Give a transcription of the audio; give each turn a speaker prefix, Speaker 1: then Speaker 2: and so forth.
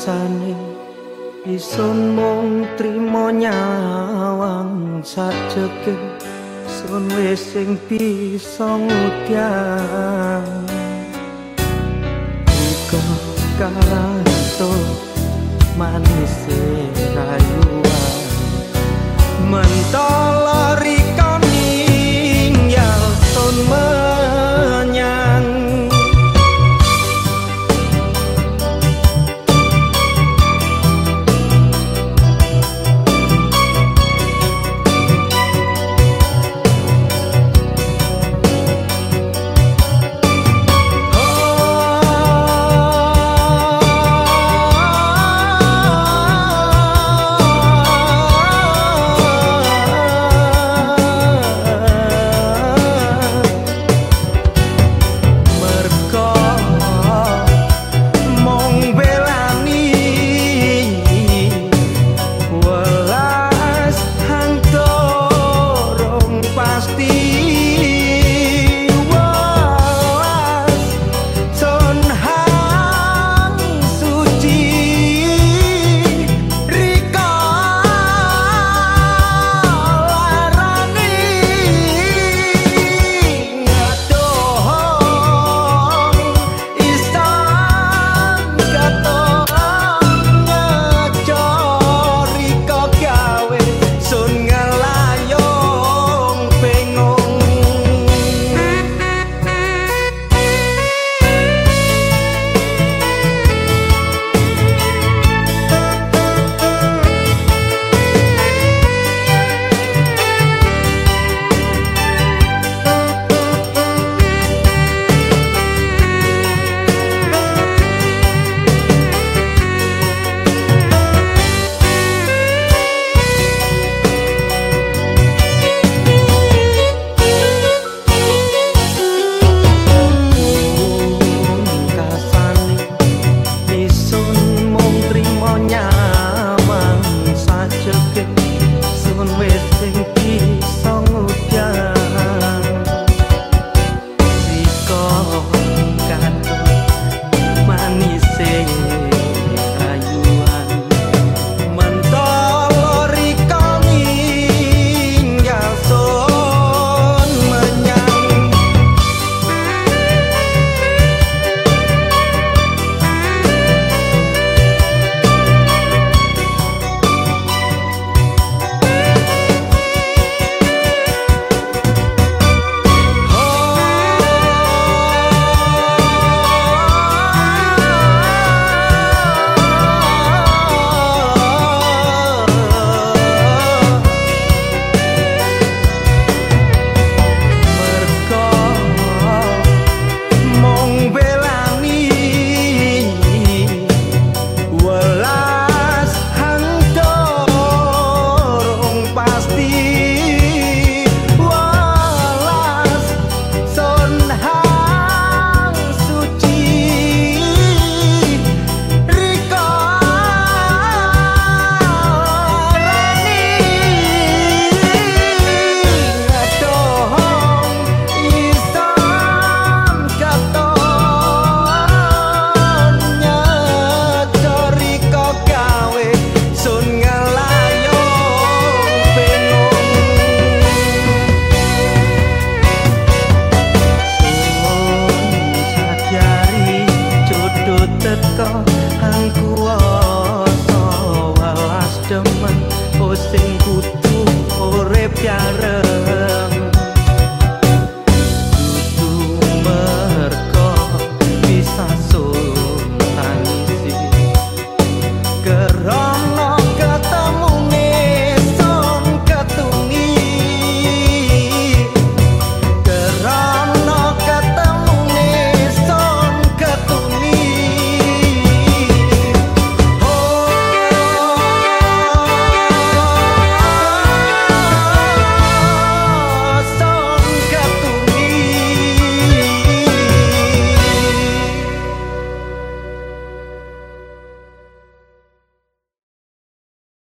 Speaker 1: rasane isun mung trimo nyawang sajeke sun wis sing bisa ngutyang Iko kanto manis teko kang kuwasa walas demen. Oh sing kutu urip oh,